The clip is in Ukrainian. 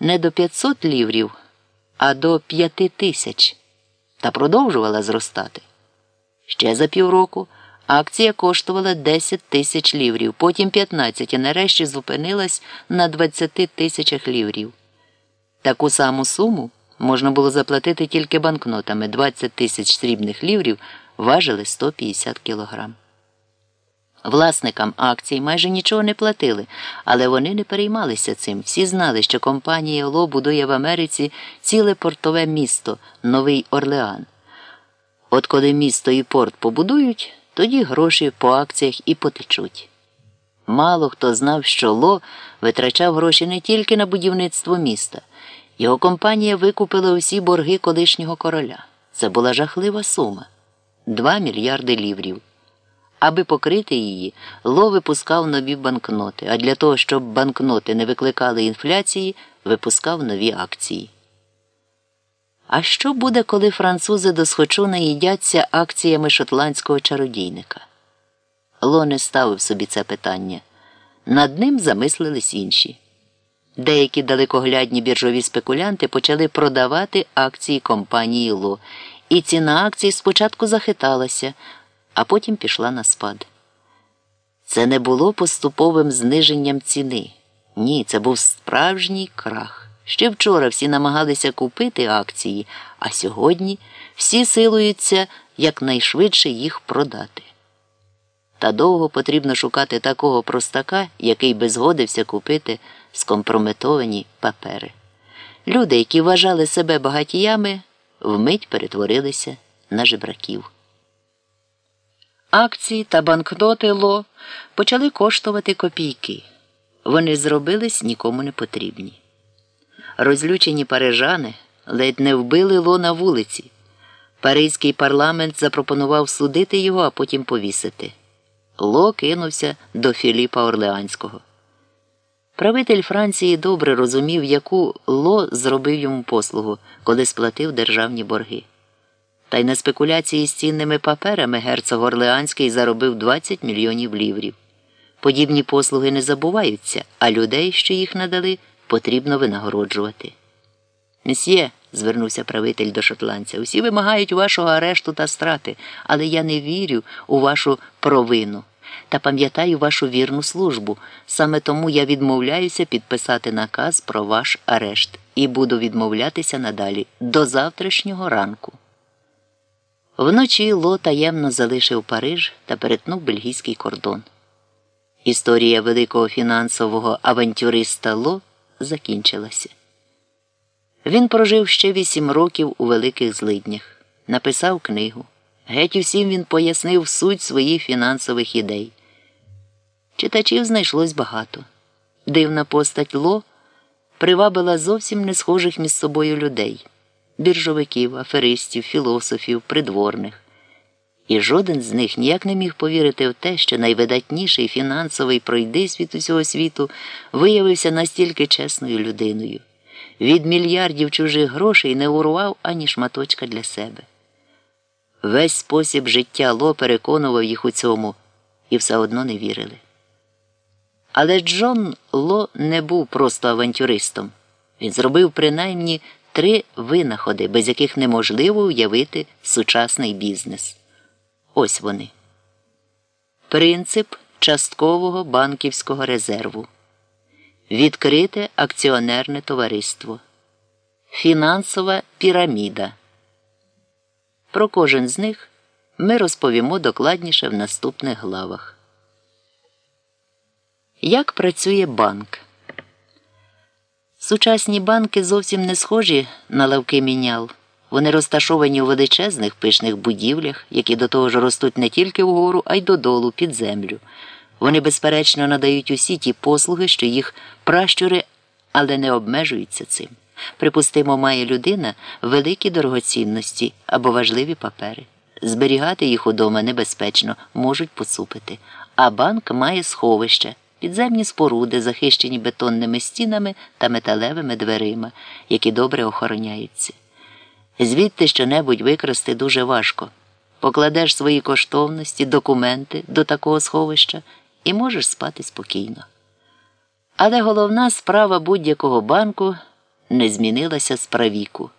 не до 500 ліврів, а до 5 тисяч та продовжувала зростати. Ще за півроку акція коштувала 10 тисяч ліврів, потім 15 і нарешті зупинилась на 20 тисячах ліврів. Таку саму суму можна було заплатити тільки банкнотами 20 тисяч срібних ліврів важили 150 кілограм. Власникам акцій майже нічого не платили, але вони не переймалися цим. Всі знали, що компанія Ло будує в Америці ціле портове місто Новий Орлеан. От коли місто і порт побудують, тоді гроші по акціях і потечуть. Мало хто знав, що Ло витрачав гроші не тільки на будівництво міста. Його компанія викупила усі борги колишнього короля. Це була жахлива сума 2 мільярди ліврів. Аби покрити її, Ло випускав нові банкноти, а для того, щоб банкноти не викликали інфляції, випускав нові акції. А що буде, коли французи досхочу наїдяться акціями шотландського чародійника? Ло не ставив собі це питання. Над ним замислились інші. Деякі далекоглядні біржові спекулянти почали продавати акції компанії Ло, і ціна акцій спочатку захиталася, а потім пішла на спад. Це не було поступовим зниженням ціни. Ні, це був справжній крах. Ще вчора всі намагалися купити акції, а сьогодні всі силуються якнайшвидше їх продати. Та довго потрібно шукати такого простака, який би згодився купити скомпрометовані папери. Люди, які вважали себе багатіями, вмить перетворилися на жебраків. Акції та банкноти Ло почали коштувати копійки. Вони зробились нікому не потрібні. Розлючені парижани ледь не вбили Ло на вулиці. Паризький парламент запропонував судити його, а потім повісити. Ло кинувся до Філіпа Орлеанського. Правитель Франції добре розумів, яку Ло зробив йому послугу, коли сплатив державні борги. Та й на спекуляції з цінними паперами герцог Орлеанський заробив 20 мільйонів ліврів. Подібні послуги не забуваються, а людей, що їх надали, потрібно винагороджувати. Месьє, звернувся правитель до шотландця, усі вимагають вашого арешту та страти, але я не вірю у вашу провину та пам'ятаю вашу вірну службу. Саме тому я відмовляюся підписати наказ про ваш арешт і буду відмовлятися надалі до завтрашнього ранку. Вночі Ло таємно залишив Париж та перетнув бельгійський кордон. Історія великого фінансового авантюриста Ло закінчилася. Він прожив ще вісім років у великих злиднях, написав книгу. Геть усім він пояснив суть своїх фінансових ідей. Читачів знайшлось багато. Дивна постать Ло привабила зовсім не схожих між собою людей біржовиків, аферистів, філософів, придворних. І жоден з них ніяк не міг повірити в те, що найвидатніший фінансовий пройдисвіт усього світу виявився настільки чесною людиною. Від мільярдів чужих грошей не урвав ані шматочка для себе. Весь спосіб життя Ло переконував їх у цьому і все одно не вірили. Але Джон Ло не був просто авантюристом. Він зробив принаймні три винаходи, без яких неможливо уявити сучасний бізнес. Ось вони. Принцип часткового банківського резерву. Відкрите акціонерне товариство. Фінансова піраміда. Про кожен з них ми розповімо докладніше в наступних главах. Як працює банк? Сучасні банки зовсім не схожі на лавки мінял. Вони розташовані у величезних пишних будівлях, які до того ж ростуть не тільки вгору, а й додолу, під землю. Вони, безперечно, надають усі ті послуги, що їх пращури, але не обмежуються цим. Припустимо, має людина великі дорогоцінності або важливі папери. Зберігати їх удома небезпечно, можуть поцупити. А банк має сховище, підземні споруди, захищені бетонними стінами та металевими дверима, які добре охороняються. Звідти щонебудь викрасти дуже важко. Покладеш свої коштовності, документи до такого сховища і можеш спати спокійно. Але головна справа будь-якого банку не змінилася з правіку.